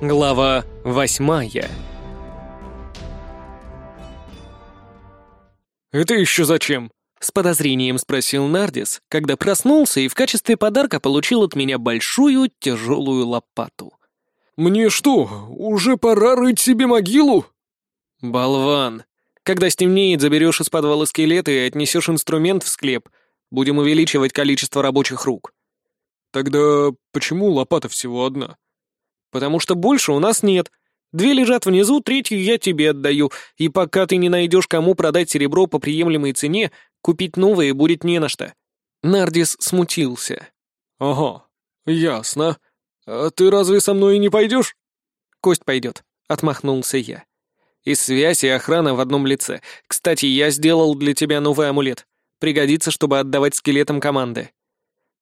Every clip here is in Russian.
Глава восьмая «Это еще зачем?» — с подозрением спросил Нардис, когда проснулся и в качестве подарка получил от меня большую тяжелую лопату. «Мне что, уже пора рыть себе могилу?» «Болван! Когда стемнеет, заберешь из подвала скелета и отнесешь инструмент в склеп. Будем увеличивать количество рабочих рук». «Тогда почему лопата всего одна?» Потому что больше у нас нет. Две лежат внизу, третью я тебе отдаю, и пока ты не найдешь, кому продать серебро по приемлемой цене, купить новые будет не на что». Нардис смутился. «Ага, ясно. А ты разве со мной не пойдешь?» «Кость пойдет», — отмахнулся я. «И связь, и охрана в одном лице. Кстати, я сделал для тебя новый амулет. Пригодится, чтобы отдавать скелетам команды».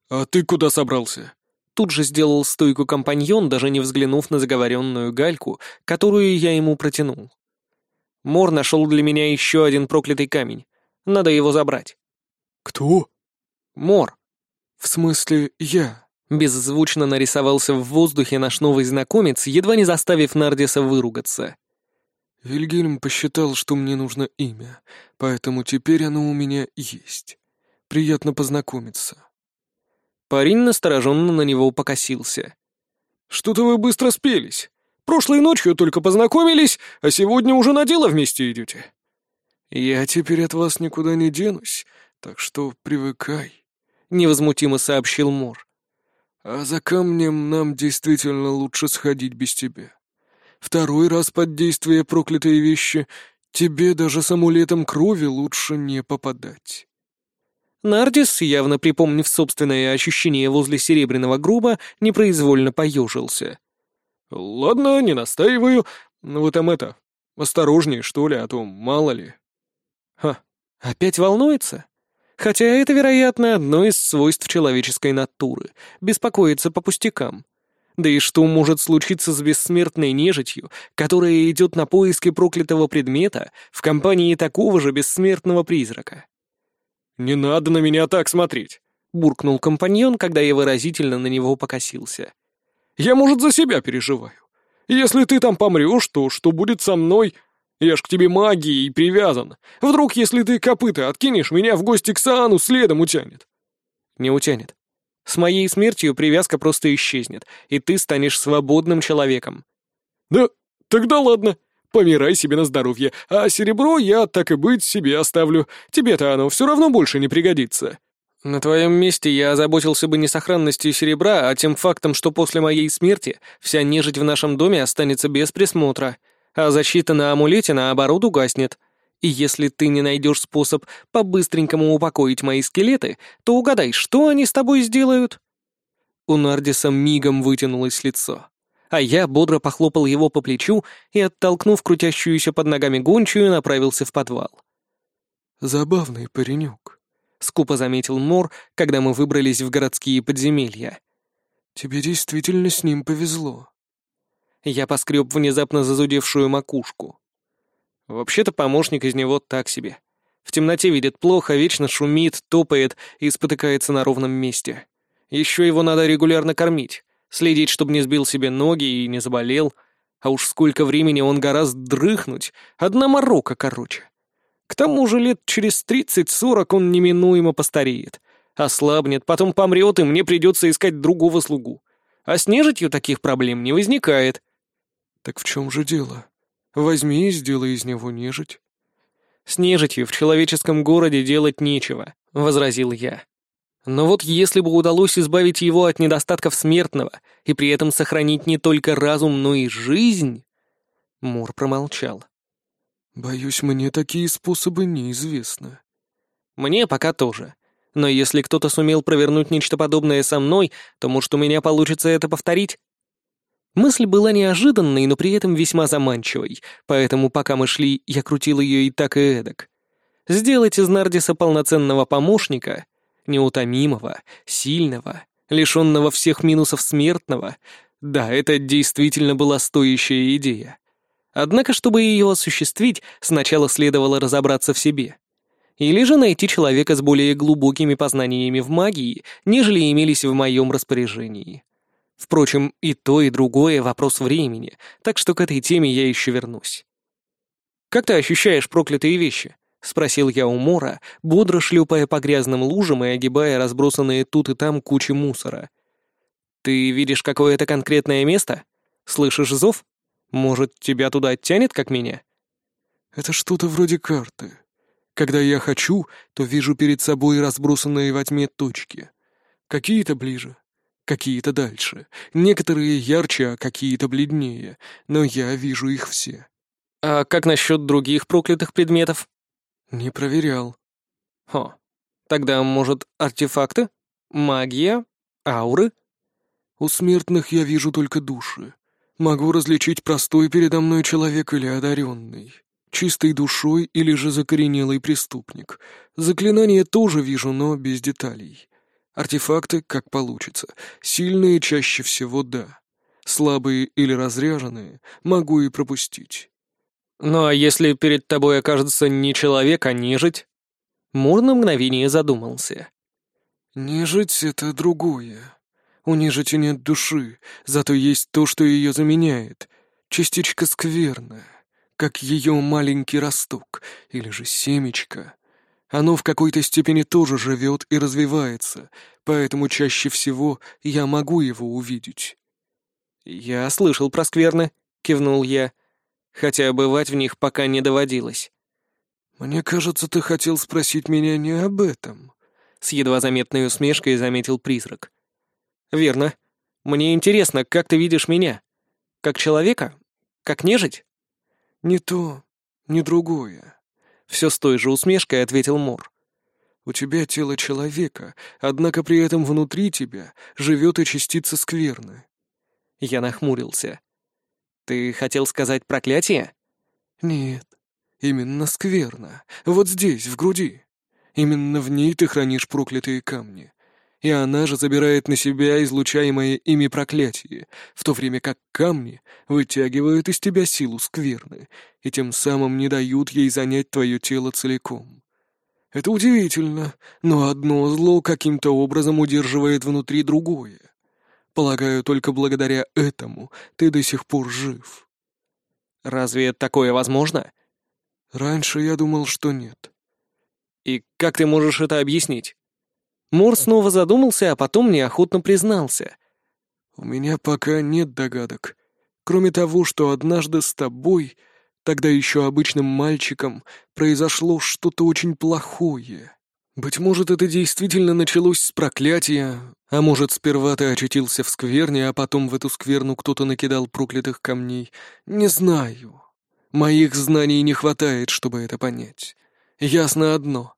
«А ты куда собрался?» Тут же сделал стойку компаньон, даже не взглянув на заговоренную гальку, которую я ему протянул. Мор нашел для меня еще один проклятый камень. Надо его забрать. «Кто?» «Мор». «В смысле, я?» Беззвучно нарисовался в воздухе наш новый знакомец, едва не заставив Нардиса выругаться. Вильгельм посчитал, что мне нужно имя, поэтому теперь оно у меня есть. Приятно познакомиться. Парень настороженно на него покосился. «Что-то вы быстро спелись. Прошлой ночью только познакомились, а сегодня уже на дело вместе идете. Я теперь от вас никуда не денусь, так что привыкай», — невозмутимо сообщил Мор. «А за камнем нам действительно лучше сходить без тебя. Второй раз под действие проклятой вещи тебе даже с амулетом крови лучше не попадать». Нардис, явно припомнив собственное ощущение возле серебряного груба, непроизвольно поежился. «Ладно, не настаиваю. Вы там это, осторожнее, что ли, а то мало ли». «Ха, опять волнуется?» Хотя это, вероятно, одно из свойств человеческой натуры — беспокоиться по пустякам. Да и что может случиться с бессмертной нежитью, которая идет на поиски проклятого предмета в компании такого же бессмертного призрака? «Не надо на меня так смотреть», — буркнул компаньон, когда я выразительно на него покосился. «Я, может, за себя переживаю. Если ты там помрешь, то что будет со мной? Я ж к тебе магией привязан. Вдруг, если ты копыта откинешь, меня в гости к Саану следом утянет?» «Не утянет. С моей смертью привязка просто исчезнет, и ты станешь свободным человеком». «Да, тогда ладно», Помирай себе на здоровье, а серебро я, так и быть, себе оставлю. Тебе-то оно все равно больше не пригодится». «На твоем месте я озаботился бы не сохранностью серебра, а тем фактом, что после моей смерти вся нежить в нашем доме останется без присмотра, а защита на амулете, наоборот, угаснет. И если ты не найдешь способ по-быстренькому упокоить мои скелеты, то угадай, что они с тобой сделают?» У Нардиса мигом вытянулось лицо а я бодро похлопал его по плечу и, оттолкнув крутящуюся под ногами гончую, направился в подвал. «Забавный паренек», — скупо заметил Мор, когда мы выбрались в городские подземелья. «Тебе действительно с ним повезло». Я поскреб внезапно зазудевшую макушку. Вообще-то помощник из него так себе. В темноте видит плохо, вечно шумит, топает и спотыкается на ровном месте. Еще его надо регулярно кормить следить, чтобы не сбил себе ноги и не заболел. А уж сколько времени он гораздо дрыхнуть, одна морока короче. К тому же лет через тридцать-сорок он неминуемо постареет. Ослабнет, потом помрет, и мне придется искать другого слугу. А с нежитью таких проблем не возникает. Так в чем же дело? Возьми и сделай из него нежить. С нежитью в человеческом городе делать нечего, — возразил я. Но вот если бы удалось избавить его от недостатков смертного и при этом сохранить не только разум, но и жизнь... Мур промолчал. «Боюсь, мне такие способы неизвестны». «Мне пока тоже. Но если кто-то сумел провернуть нечто подобное со мной, то, может, у меня получится это повторить?» Мысль была неожиданной, но при этом весьма заманчивой, поэтому, пока мы шли, я крутил ее и так, и эдак. Сделать из Нардиса полноценного помощника — неутомимого, сильного, лишенного всех минусов смертного. Да, это действительно была стоящая идея. Однако, чтобы ее осуществить, сначала следовало разобраться в себе. Или же найти человека с более глубокими познаниями в магии, нежели имелись в моем распоряжении. Впрочем, и то, и другое — вопрос времени, так что к этой теме я еще вернусь. «Как ты ощущаешь проклятые вещи?» — спросил я у Мора, бодро шлепая по грязным лужам и огибая разбросанные тут и там кучи мусора. «Ты видишь какое-то конкретное место? Слышишь зов? Может, тебя туда оттянет, как меня?» «Это что-то вроде карты. Когда я хочу, то вижу перед собой разбросанные во тьме точки. Какие-то ближе, какие-то дальше. Некоторые ярче, а какие-то бледнее, но я вижу их все». «А как насчет других проклятых предметов?» «Не проверял». «Хо. Тогда, может, артефакты? Магия? Ауры?» «У смертных я вижу только души. Могу различить простой передо мной человек или одаренный. Чистой душой или же закоренелый преступник. Заклинания тоже вижу, но без деталей. Артефакты, как получится. Сильные чаще всего да. Слабые или разряженные могу и пропустить. Ну а если перед тобой окажется не человек, а нежить? Мур на мгновение задумался. Нежить — это другое. У нежити нет души, зато есть то, что ее заменяет. Частичка скверная, как ее маленький росток, или же семечко. Оно в какой-то степени тоже живет и развивается, поэтому чаще всего я могу его увидеть. «Я слышал про скверны», — кивнул я хотя бывать в них пока не доводилось. «Мне кажется, ты хотел спросить меня не об этом», — с едва заметной усмешкой заметил призрак. «Верно. Мне интересно, как ты видишь меня? Как человека? Как нежить?» «Не то, не другое», — все с той же усмешкой ответил Мор. «У тебя тело человека, однако при этом внутри тебя живет и частица скверны». Я нахмурился. «Ты хотел сказать проклятие?» «Нет, именно скверно. Вот здесь, в груди. Именно в ней ты хранишь проклятые камни. И она же забирает на себя излучаемое ими проклятие, в то время как камни вытягивают из тебя силу скверны и тем самым не дают ей занять твое тело целиком. Это удивительно, но одно зло каким-то образом удерживает внутри другое. Полагаю, только благодаря этому ты до сих пор жив. Разве такое возможно? Раньше я думал, что нет. И как ты можешь это объяснить? Мор снова задумался, а потом неохотно признался. У меня пока нет догадок. Кроме того, что однажды с тобой, тогда еще обычным мальчиком, произошло что-то очень плохое. Быть может, это действительно началось с проклятия, а может, сперва ты очутился в скверне, а потом в эту скверну кто-то накидал проклятых камней. Не знаю. Моих знаний не хватает, чтобы это понять. Ясно одно.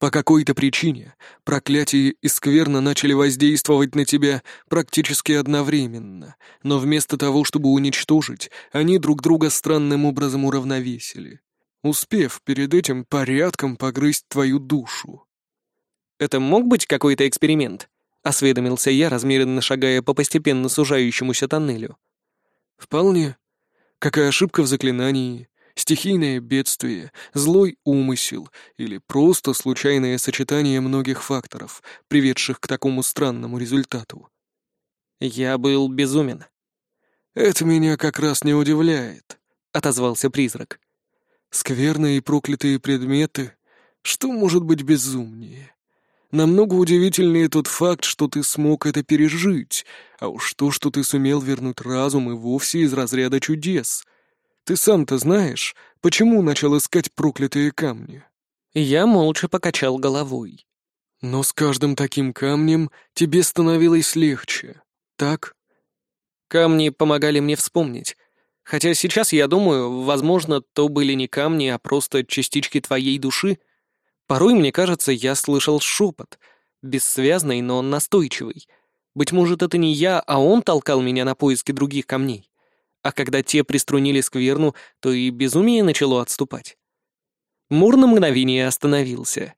По какой-то причине проклятие и скверна начали воздействовать на тебя практически одновременно, но вместо того, чтобы уничтожить, они друг друга странным образом уравновесили, успев перед этим порядком погрызть твою душу. Это мог быть какой-то эксперимент?» — осведомился я, размеренно шагая по постепенно сужающемуся тоннелю. «Вполне. Какая ошибка в заклинании, стихийное бедствие, злой умысел или просто случайное сочетание многих факторов, приведших к такому странному результату». «Я был безумен». «Это меня как раз не удивляет», — отозвался призрак. «Скверные и проклятые предметы. Что может быть безумнее?» Намного удивительнее тот факт, что ты смог это пережить, а уж то, что ты сумел вернуть разум и вовсе из разряда чудес. Ты сам-то знаешь, почему начал искать проклятые камни?» Я молча покачал головой. «Но с каждым таким камнем тебе становилось легче, так?» Камни помогали мне вспомнить. Хотя сейчас я думаю, возможно, то были не камни, а просто частички твоей души — Порой, мне кажется, я слышал шепот, бессвязный, но настойчивый. Быть может, это не я, а он толкал меня на поиски других камней. А когда те приструнили скверну, то и безумие начало отступать. Мур на мгновение остановился.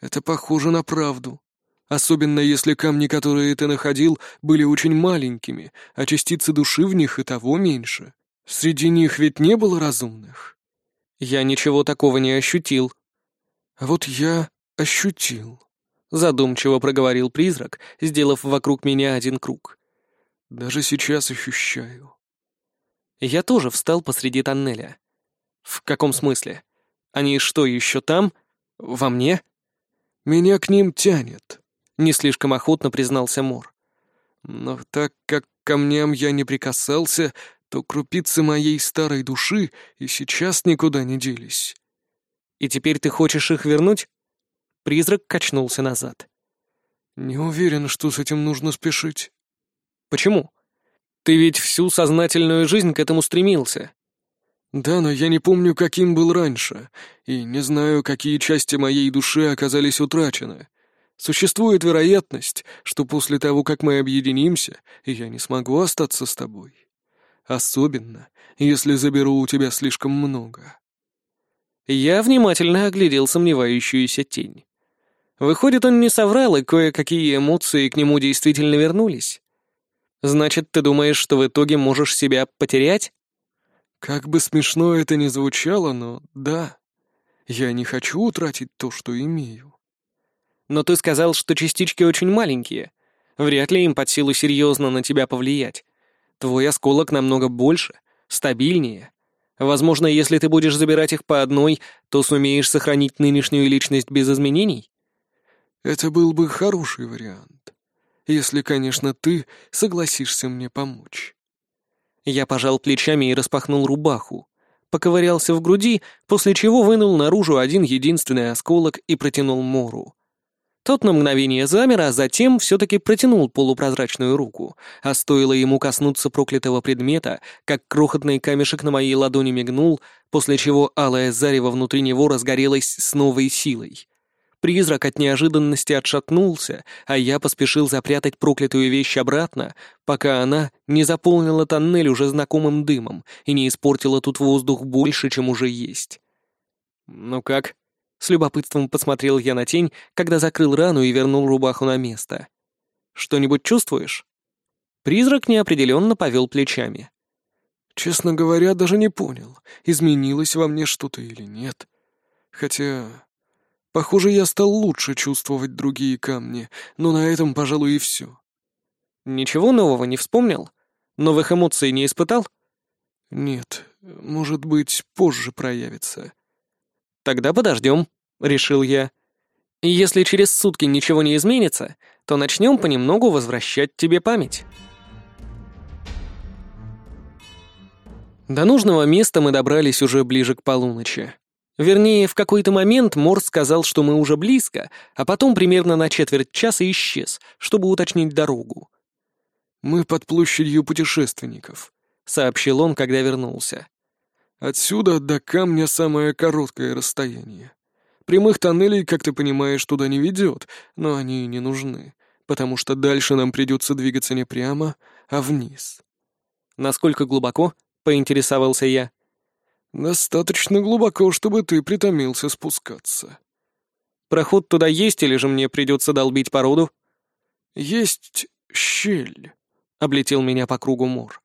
«Это похоже на правду. Особенно если камни, которые ты находил, были очень маленькими, а частицы души в них и того меньше. Среди них ведь не было разумных». «Я ничего такого не ощутил», вот я ощутил. Задумчиво проговорил призрак, сделав вокруг меня один круг. Даже сейчас ощущаю. Я тоже встал посреди тоннеля. В каком смысле? Они что, еще там? Во мне? Меня к ним тянет. Не слишком охотно признался Мор. Но так как к камням я не прикасался, то крупицы моей старой души и сейчас никуда не делись. И теперь ты хочешь их вернуть? Призрак качнулся назад. Не уверен, что с этим нужно спешить. Почему? Ты ведь всю сознательную жизнь к этому стремился. Да, но я не помню, каким был раньше, и не знаю, какие части моей души оказались утрачены. Существует вероятность, что после того, как мы объединимся, я не смогу остаться с тобой. Особенно, если заберу у тебя слишком много. Я внимательно оглядел сомневающуюся тень. Выходит, он не соврал, и кое-какие эмоции к нему действительно вернулись. Значит, ты думаешь, что в итоге можешь себя потерять? Как бы смешно это ни звучало, но да. Я не хочу утратить то, что имею. Но ты сказал, что частички очень маленькие. Вряд ли им под силу серьезно на тебя повлиять. Твой осколок намного больше, стабильнее. Возможно, если ты будешь забирать их по одной, то сумеешь сохранить нынешнюю личность без изменений? Это был бы хороший вариант. Если, конечно, ты согласишься мне помочь. Я пожал плечами и распахнул рубаху. Поковырялся в груди, после чего вынул наружу один единственный осколок и протянул Мору. Тот на мгновение замер, а затем все-таки протянул полупрозрачную руку, а стоило ему коснуться проклятого предмета, как крохотный камешек на моей ладони мигнул, после чего алая зарево внутри него разгорелась с новой силой. Призрак от неожиданности отшатнулся, а я поспешил запрятать проклятую вещь обратно, пока она не заполнила тоннель уже знакомым дымом и не испортила тут воздух больше, чем уже есть. «Ну как?» С любопытством посмотрел я на тень, когда закрыл рану и вернул рубаху на место. «Что-нибудь чувствуешь?» Призрак неопределенно повел плечами. «Честно говоря, даже не понял, изменилось во мне что-то или нет. Хотя, похоже, я стал лучше чувствовать другие камни, но на этом, пожалуй, и все». «Ничего нового не вспомнил? Новых эмоций не испытал?» «Нет, может быть, позже проявится». «Тогда подождем», — решил я. «Если через сутки ничего не изменится, то начнем понемногу возвращать тебе память». До нужного места мы добрались уже ближе к полуночи. Вернее, в какой-то момент Мор сказал, что мы уже близко, а потом примерно на четверть часа исчез, чтобы уточнить дорогу. «Мы под площадью путешественников», — сообщил он, когда вернулся. Отсюда до камня самое короткое расстояние. Прямых тоннелей, как ты понимаешь, туда не ведет, но они не нужны, потому что дальше нам придется двигаться не прямо, а вниз. Насколько глубоко? поинтересовался я. Достаточно глубоко, чтобы ты притомился спускаться. Проход туда есть, или же мне придется долбить породу? Есть щель, облетел меня по кругу Мор.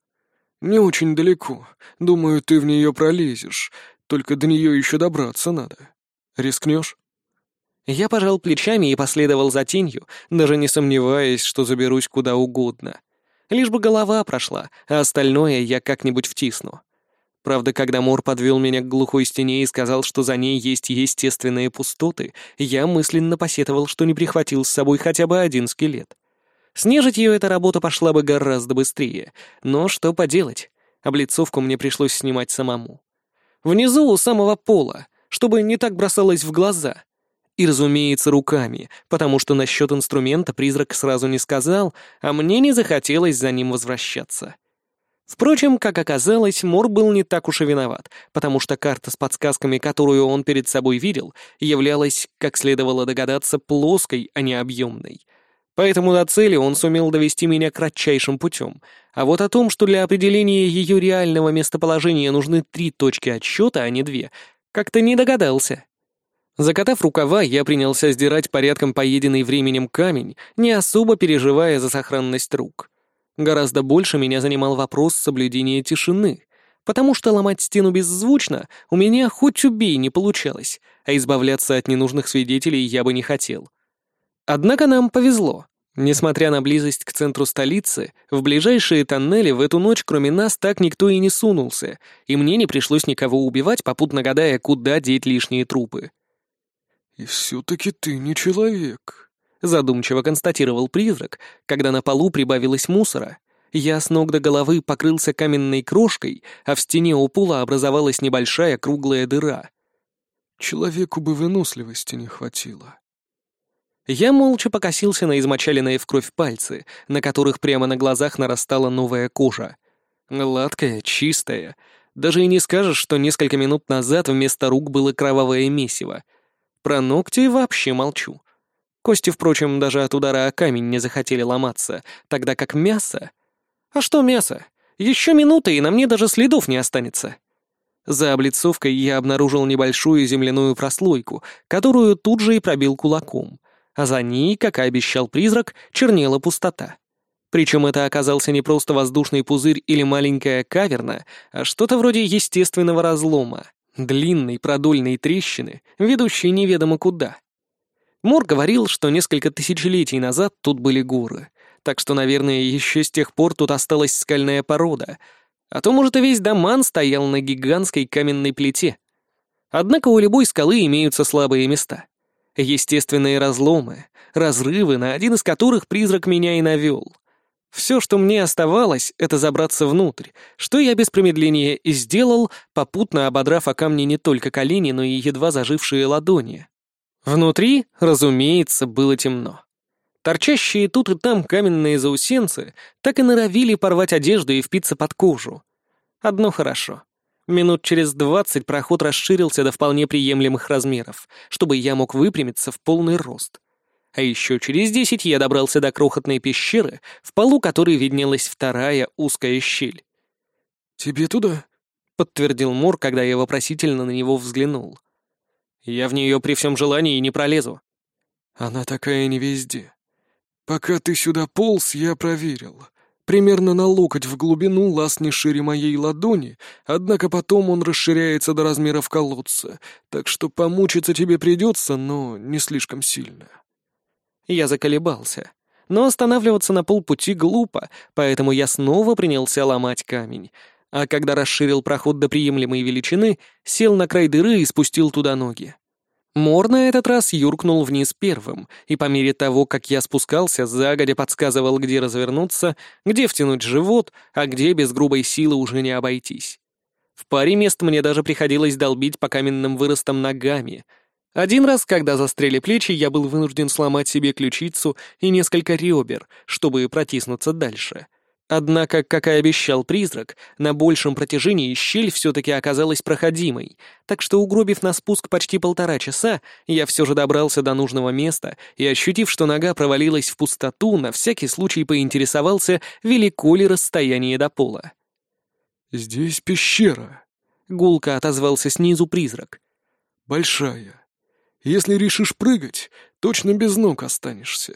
«Не очень далеко. Думаю, ты в нее пролезешь. Только до нее еще добраться надо. Рискнешь?» Я пожал плечами и последовал за тенью, даже не сомневаясь, что заберусь куда угодно. Лишь бы голова прошла, а остальное я как-нибудь втисну. Правда, когда Мор подвел меня к глухой стене и сказал, что за ней есть естественные пустоты, я мысленно посетовал, что не прихватил с собой хотя бы один скелет. С нежитью эта работа пошла бы гораздо быстрее, но что поделать, облицовку мне пришлось снимать самому. Внизу у самого пола, чтобы не так бросалось в глаза. И, разумеется, руками, потому что насчет инструмента призрак сразу не сказал, а мне не захотелось за ним возвращаться. Впрочем, как оказалось, Мор был не так уж и виноват, потому что карта с подсказками, которую он перед собой видел, являлась, как следовало догадаться, плоской, а не объемной — Поэтому до цели он сумел довести меня кратчайшим путем. А вот о том, что для определения ее реального местоположения нужны три точки отсчета, а не две, как-то не догадался. Закатав рукава, я принялся сдирать порядком поеденный временем камень, не особо переживая за сохранность рук. Гораздо больше меня занимал вопрос соблюдения тишины, потому что ломать стену беззвучно у меня хоть убей не получалось, а избавляться от ненужных свидетелей я бы не хотел. Однако нам повезло. Несмотря на близость к центру столицы, в ближайшие тоннели в эту ночь кроме нас так никто и не сунулся, и мне не пришлось никого убивать, попутно гадая, куда деть лишние трупы. «И все-таки ты не человек», — задумчиво констатировал призрак, когда на полу прибавилось мусора. Я с ног до головы покрылся каменной крошкой, а в стене у пола образовалась небольшая круглая дыра. «Человеку бы выносливости не хватило». Я молча покосился на измочаленные в кровь пальцы, на которых прямо на глазах нарастала новая кожа. Гладкая, чистая. Даже и не скажешь, что несколько минут назад вместо рук было кровавое месиво. Про ногти вообще молчу. Кости, впрочем, даже от удара о камень не захотели ломаться, тогда как мясо... А что мясо? Еще минута, и на мне даже следов не останется. За облицовкой я обнаружил небольшую земляную прослойку, которую тут же и пробил кулаком а за ней, как и обещал призрак, чернела пустота. Причем это оказался не просто воздушный пузырь или маленькая каверна, а что-то вроде естественного разлома, длинной продольной трещины, ведущей неведомо куда. Мор говорил, что несколько тысячелетий назад тут были горы, так что, наверное, еще с тех пор тут осталась скальная порода, а то, может, и весь доман стоял на гигантской каменной плите. Однако у любой скалы имеются слабые места — Естественные разломы, разрывы, на один из которых призрак меня и навел. Все, что мне оставалось, это забраться внутрь, что я без промедления и сделал, попутно ободрав о камни не только колени, но и едва зажившие ладони. Внутри, разумеется, было темно. Торчащие тут и там каменные заусенцы так и норовили порвать одежду и впиться под кожу. Одно хорошо. Минут через двадцать проход расширился до вполне приемлемых размеров, чтобы я мог выпрямиться в полный рост. А еще через десять я добрался до крохотной пещеры, в полу которой виднелась вторая узкая щель. «Тебе туда?» — подтвердил Мор, когда я вопросительно на него взглянул. «Я в нее при всем желании не пролезу». «Она такая не везде. Пока ты сюда полз, я проверил. Примерно на локоть в глубину лаз не шире моей ладони, однако потом он расширяется до размеров колодца, так что помучиться тебе придется, но не слишком сильно. Я заколебался. Но останавливаться на полпути глупо, поэтому я снова принялся ломать камень. А когда расширил проход до приемлемой величины, сел на край дыры и спустил туда ноги. Мор на этот раз юркнул вниз первым, и по мере того, как я спускался, загодя подсказывал, где развернуться, где втянуть живот, а где без грубой силы уже не обойтись. В паре мест мне даже приходилось долбить по каменным выростам ногами. Один раз, когда застряли плечи, я был вынужден сломать себе ключицу и несколько ребер, чтобы протиснуться дальше — Однако, как и обещал призрак, на большем протяжении щель все-таки оказалась проходимой, так что, угробив на спуск почти полтора часа, я все же добрался до нужного места и, ощутив, что нога провалилась в пустоту, на всякий случай поинтересовался, велико ли расстояние до пола. «Здесь пещера», — гулко отозвался снизу призрак. «Большая. Если решишь прыгать, точно без ног останешься».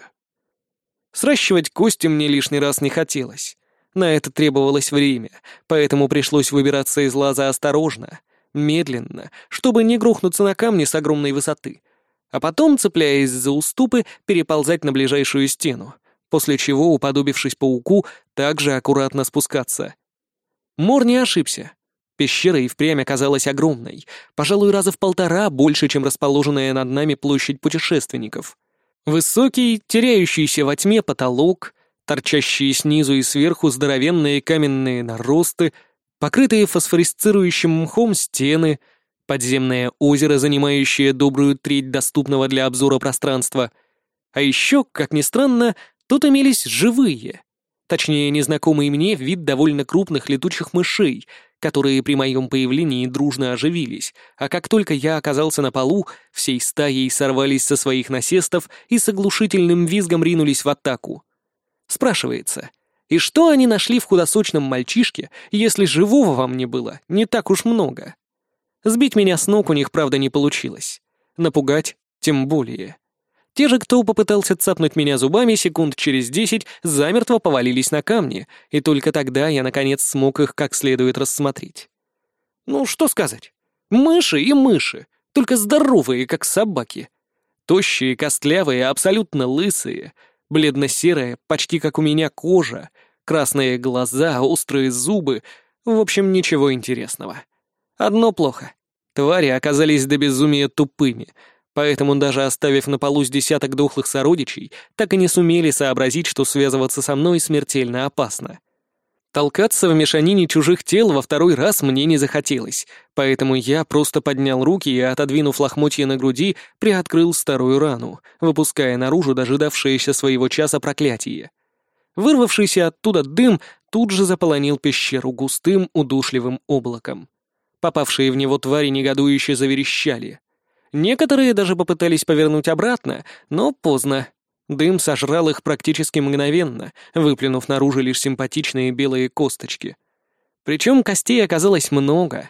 Сращивать кости мне лишний раз не хотелось. На это требовалось время, поэтому пришлось выбираться из лаза осторожно, медленно, чтобы не грохнуться на камни с огромной высоты, а потом, цепляясь за уступы, переползать на ближайшую стену, после чего, уподобившись пауку, также аккуратно спускаться. Мор не ошибся. Пещера и впрямь оказалась огромной, пожалуй, раза в полтора больше, чем расположенная над нами площадь путешественников. Высокий, теряющийся во тьме потолок, торчащие снизу и сверху здоровенные каменные наросты, покрытые фосфорисцирующим мхом стены, подземное озеро, занимающее добрую треть доступного для обзора пространства. А еще, как ни странно, тут имелись живые, точнее, незнакомый мне вид довольно крупных летучих мышей, которые при моем появлении дружно оживились, а как только я оказался на полу, всей стаей сорвались со своих насестов и с оглушительным визгом ринулись в атаку. Спрашивается, и что они нашли в худосочном мальчишке, если живого во мне было не так уж много? Сбить меня с ног у них, правда, не получилось. Напугать тем более. Те же, кто попытался цапнуть меня зубами, секунд через десять замертво повалились на камни, и только тогда я, наконец, смог их как следует рассмотреть. Ну, что сказать? Мыши и мыши, только здоровые, как собаки. Тощие, костлявые, абсолютно лысые — Бледно-серая, почти как у меня кожа, красные глаза, острые зубы. В общем, ничего интересного. Одно плохо. Твари оказались до безумия тупыми, поэтому даже оставив на полу с десяток дохлых сородичей, так и не сумели сообразить, что связываться со мной смертельно опасно. Толкаться в мешанине чужих тел во второй раз мне не захотелось, поэтому я просто поднял руки и, отодвинув лохмотья на груди, приоткрыл старую рану, выпуская наружу дожидавшееся своего часа проклятие. Вырвавшийся оттуда дым тут же заполонил пещеру густым удушливым облаком. Попавшие в него твари негодующе заверещали. Некоторые даже попытались повернуть обратно, но поздно. Дым сожрал их практически мгновенно, выплюнув наружу лишь симпатичные белые косточки. Причем костей оказалось много.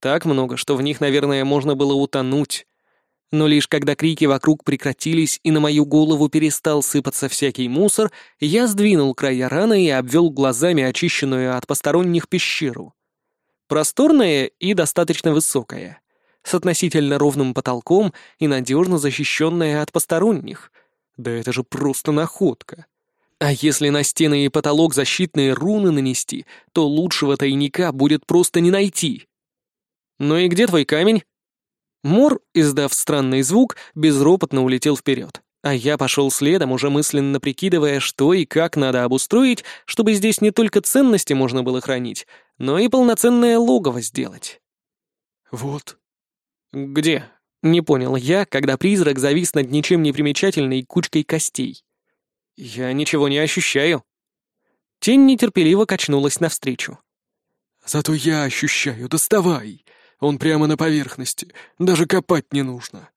Так много, что в них, наверное, можно было утонуть. Но лишь когда крики вокруг прекратились и на мою голову перестал сыпаться всякий мусор, я сдвинул края раны и обвел глазами очищенную от посторонних пещеру. Просторная и достаточно высокая, с относительно ровным потолком и надежно защищенная от посторонних — да это же просто находка. А если на стены и потолок защитные руны нанести, то лучшего тайника будет просто не найти. «Ну и где твой камень?» Мор, издав странный звук, безропотно улетел вперед, а я пошел следом, уже мысленно прикидывая, что и как надо обустроить, чтобы здесь не только ценности можно было хранить, но и полноценное логово сделать. «Вот». «Где?» Не понял я, когда призрак завис над ничем не примечательной кучкой костей. Я ничего не ощущаю. Тень нетерпеливо качнулась навстречу. «Зато я ощущаю, доставай! Он прямо на поверхности, даже копать не нужно!»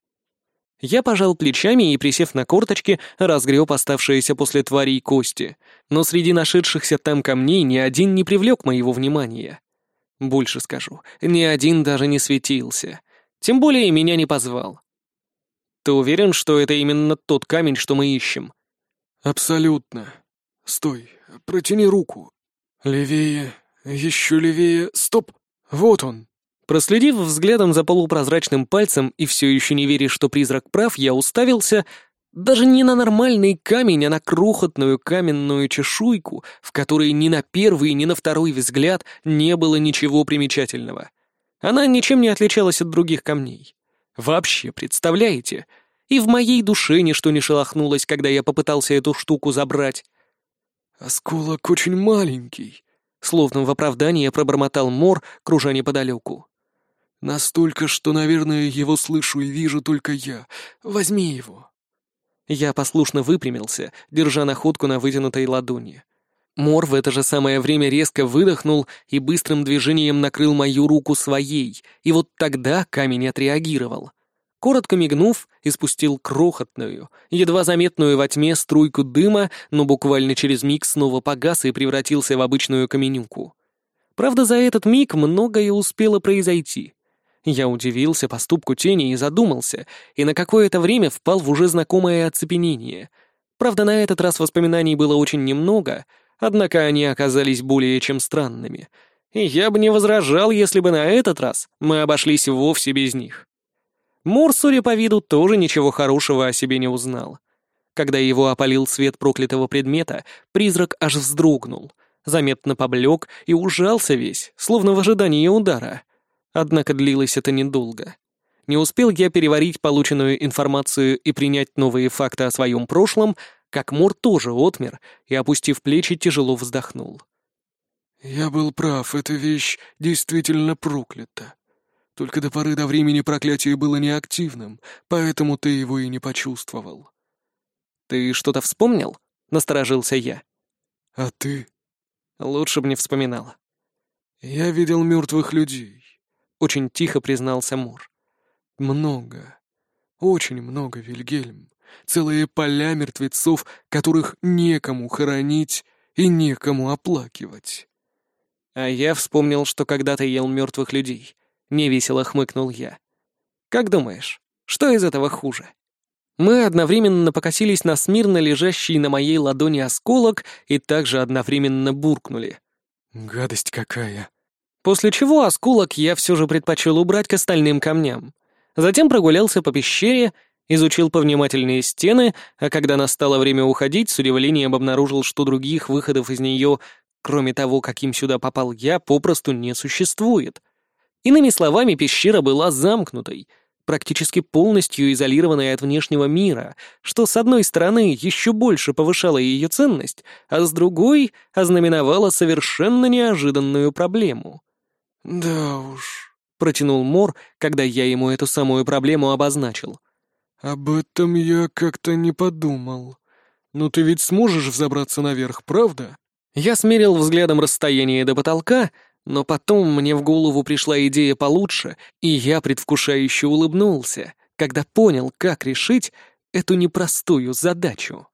Я пожал плечами и, присев на корточки, разгреб оставшиеся после тварей кости, но среди нашедшихся там камней ни один не привлек моего внимания. Больше скажу, ни один даже не светился — тем более меня не позвал. Ты уверен, что это именно тот камень, что мы ищем? Абсолютно. Стой, протяни руку. Левее, еще левее. Стоп! Вот он. Проследив взглядом за полупрозрачным пальцем и все еще не веря, что призрак прав, я уставился даже не на нормальный камень, а на крохотную каменную чешуйку, в которой ни на первый, ни на второй взгляд не было ничего примечательного. Она ничем не отличалась от других камней. Вообще, представляете? И в моей душе ничто не шелохнулось, когда я попытался эту штуку забрать. «Осколок очень маленький», — словно в оправдание пробормотал Мор, кружа неподалеку. «Настолько, что, наверное, его слышу и вижу только я. Возьми его». Я послушно выпрямился, держа находку на вытянутой ладони. Мор в это же самое время резко выдохнул и быстрым движением накрыл мою руку своей, и вот тогда камень отреагировал. Коротко мигнув, испустил крохотную, едва заметную во тьме струйку дыма, но буквально через миг снова погас и превратился в обычную каменюку. Правда, за этот миг многое успело произойти. Я удивился поступку тени и задумался, и на какое-то время впал в уже знакомое оцепенение. Правда, на этот раз воспоминаний было очень немного — Однако они оказались более чем странными. И я бы не возражал, если бы на этот раз мы обошлись вовсе без них. Мур, судя по виду, тоже ничего хорошего о себе не узнал. Когда его опалил свет проклятого предмета, призрак аж вздрогнул, заметно поблек и ужался весь, словно в ожидании удара. Однако длилось это недолго. Не успел я переварить полученную информацию и принять новые факты о своем прошлом, как Мор тоже отмер и, опустив плечи, тяжело вздохнул. «Я был прав, эта вещь действительно проклята. Только до поры до времени проклятие было неактивным, поэтому ты его и не почувствовал». «Ты что-то вспомнил?» — насторожился я. «А ты?» «Лучше бы не вспоминала». «Я видел мертвых людей», — очень тихо признался Мор. «Много. Очень много, Вильгельм целые поля мертвецов, которых некому хоронить и некому оплакивать. А я вспомнил, что когда-то ел мертвых людей. Невесело хмыкнул я. Как думаешь, что из этого хуже? Мы одновременно покосились на смирно лежащий на моей ладони осколок и также одновременно буркнули. «Гадость какая!» После чего осколок я все же предпочел убрать к остальным камням. Затем прогулялся по пещере изучил повнимательнее стены, а когда настало время уходить, с удивлением обнаружил, что других выходов из нее, кроме того, каким сюда попал я, попросту не существует. Иными словами, пещера была замкнутой, практически полностью изолированной от внешнего мира, что, с одной стороны, еще больше повышало ее ценность, а с другой — ознаменовало совершенно неожиданную проблему. «Да уж», — протянул Мор, когда я ему эту самую проблему обозначил. «Об этом я как-то не подумал. Но ты ведь сможешь взобраться наверх, правда?» Я смерил взглядом расстояние до потолка, но потом мне в голову пришла идея получше, и я предвкушающе улыбнулся, когда понял, как решить эту непростую задачу.